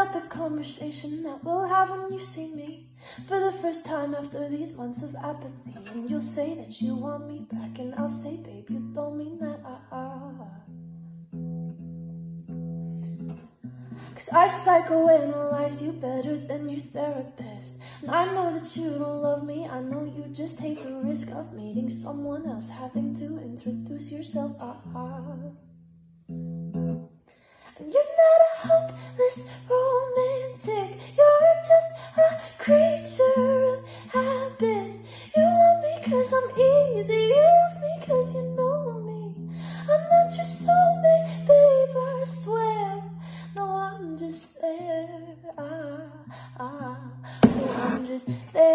out the conversation that we'll have when you see me for the first time after these months of apathy. And you'll say that you want me back, and I'll say, babe, you don't mean that. Cause I psychoanalyzed you better than your therapist. And I know that you don't love me, I know you just hate the risk of meeting someone else, having to introduce yourself. Ah, ah. This romantic. You're just a creature of habit. You want me cause I'm easy. You love me cause you know me. I'm not your soulmate, babe, I swear. No, I'm just there. Ah, ah, I'm just there.